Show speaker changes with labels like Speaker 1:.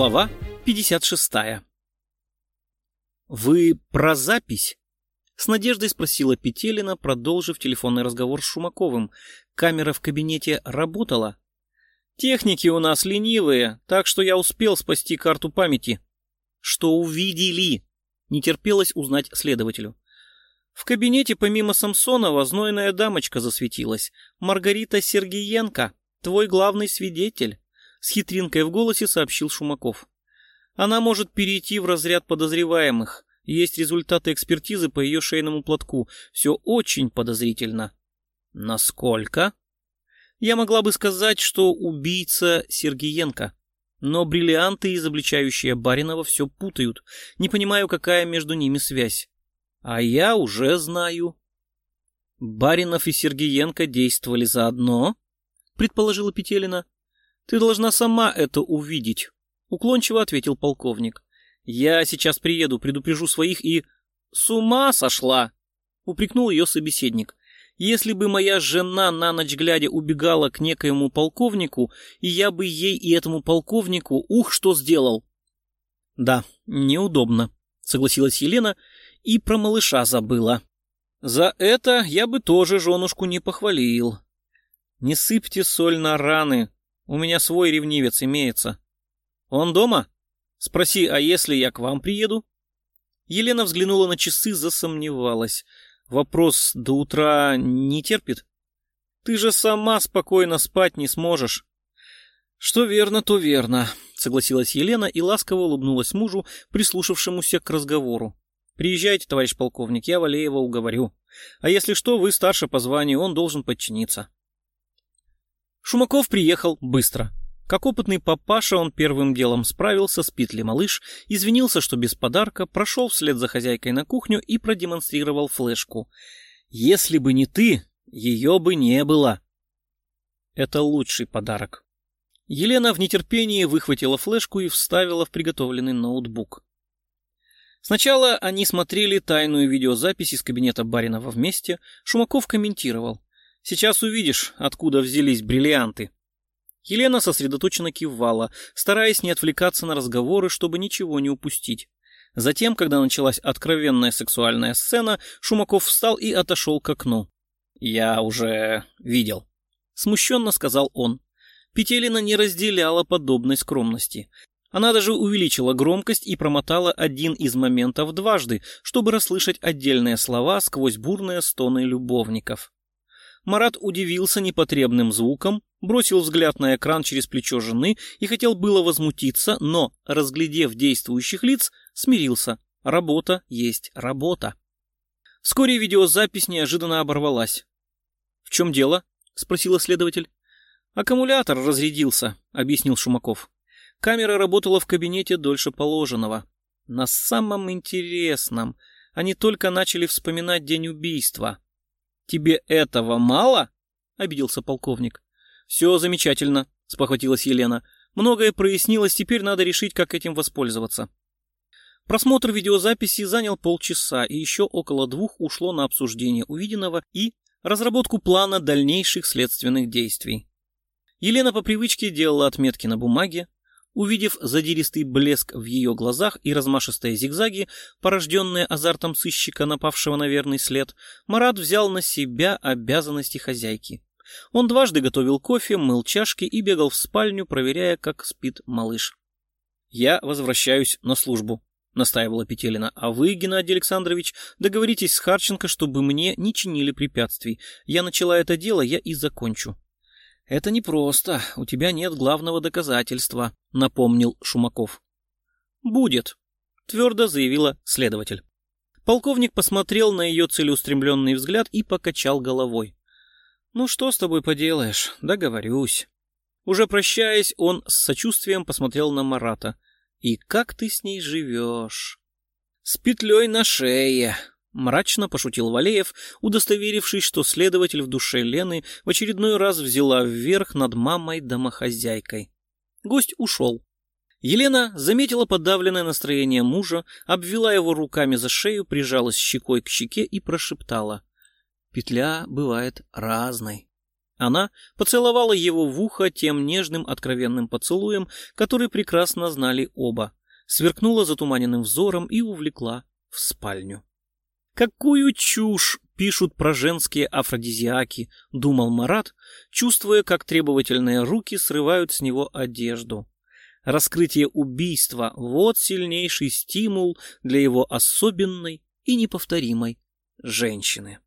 Speaker 1: Глава 56 «Вы про запись?» С надеждой спросила Петелина, продолжив телефонный разговор с Шумаковым. Камера в кабинете работала. «Техники у нас ленивые, так что я успел спасти карту памяти». «Что увидели?» Не терпелось узнать следователю. В кабинете помимо Самсонова знойная дамочка засветилась. Маргарита Сергеенко, твой главный свидетель. С хитринкой в голосе сообщил Шумаков. Она может перейти в разряд подозреваемых. Есть результаты экспертизы по ее шейному платку. Все очень подозрительно. Насколько? Я могла бы сказать, что убийца Сергеенко. Но бриллианты, изобличающие Баринова, все путают. Не понимаю, какая между ними связь. А я уже знаю. Баринов и Сергеенко действовали заодно, предположила Петелина. Ты должна сама это увидеть, уклончиво ответил полковник. Я сейчас приеду, предупрежу своих и... С ума сошла! Упрекнул ее собеседник. Если бы моя жена на ночь глядя убегала к некоему полковнику, и я бы ей и этому полковнику, ух, что сделал! Да, неудобно, согласилась Елена и про малыша забыла. За это я бы тоже женушку не похвалил. Не сыпьте соль на раны, у меня свой ревнивец имеется. Он дома? Спроси, а если я к вам приеду? Елена взглянула на часы, засомневалась. Вопрос до утра не терпит? Ты же сама спокойно спать не сможешь. Что верно, то верно, согласилась Елена и ласково улыбнулась мужу, прислушавшемуся к разговору. Приезжайте, товарищ полковник, я Валеева уговорю. А если что, вы старше по званию, он должен подчиниться. Шумаков приехал быстро. Как опытный папаша, он первым делом справился с петли малыш, извинился, что без подарка, прошел вслед за хозяйкой на кухню и продемонстрировал флешку. «Если бы не ты, ее бы не было». Это лучший подарок. Елена в нетерпении выхватила флешку и вставила в приготовленный ноутбук. Сначала они смотрели тайную видеозапись из кабинета Баринова вместе. Шумаков комментировал. «Сейчас увидишь, откуда взялись бриллианты». Елена сосредоточенно кивала, стараясь не отвлекаться на разговоры, чтобы ничего не упустить. Затем, когда началась откровенная сексуальная сцена, Шумаков встал и отошел к окну. «Я уже видел», — смущенно сказал он. Петелина не разделяла подобной скромности. Она даже увеличила громкость и промотала один из моментов дважды, чтобы расслышать отдельные слова сквозь бурные стоны любовников. Марат удивился непотребным звуком, бросил взгляд на экран через плечо жены и хотел было возмутиться, но, разглядев действующих лиц, смирился. Работа есть работа. Вскоре видеозапись неожиданно оборвалась. «В чем дело?» — спросила следователь. «Аккумулятор разрядился», — объяснил Шумаков. Камера работала в кабинете дольше положенного. На самом интересном. Они только начали вспоминать день убийства. «Тебе этого мало?» — обиделся полковник. «Все замечательно», — спохватилась Елена. «Многое прояснилось, теперь надо решить, как этим воспользоваться». Просмотр видеозаписи занял полчаса, и еще около двух ушло на обсуждение увиденного и разработку плана дальнейших следственных действий. Елена по привычке делала отметки на бумаге, Увидев задиристый блеск в ее глазах и размашистые зигзаги, порожденные азартом сыщика, напавшего на верный след, Марат взял на себя обязанности хозяйки. Он дважды готовил кофе, мыл чашки и бегал в спальню, проверяя, как спит малыш. «Я возвращаюсь на службу», — настаивала Петелина. «А вы, Геннадий Александрович, договоритесь с Харченко, чтобы мне не чинили препятствий. Я начала это дело, я и закончу». «Это непросто, у тебя нет главного доказательства», — напомнил Шумаков. «Будет», — твердо заявила следователь. Полковник посмотрел на ее целеустремленный взгляд и покачал головой. «Ну что с тобой поделаешь, договорюсь». Уже прощаясь, он с сочувствием посмотрел на Марата. «И как ты с ней живешь?» «С петлей на шее», Мрачно пошутил Валеев, удостоверившись, что следователь в душе Лены в очередной раз взяла вверх над мамой-домохозяйкой. Гость ушел. Елена заметила подавленное настроение мужа, обвела его руками за шею, прижалась щекой к щеке и прошептала. «Петля бывает разной». Она поцеловала его в ухо тем нежным откровенным поцелуем, который прекрасно знали оба, сверкнула затуманенным взором и увлекла в спальню. Какую чушь пишут про женские афродизиаки, думал Марат, чувствуя, как требовательные руки срывают с него одежду. Раскрытие убийства – вот сильнейший стимул для его особенной и неповторимой женщины.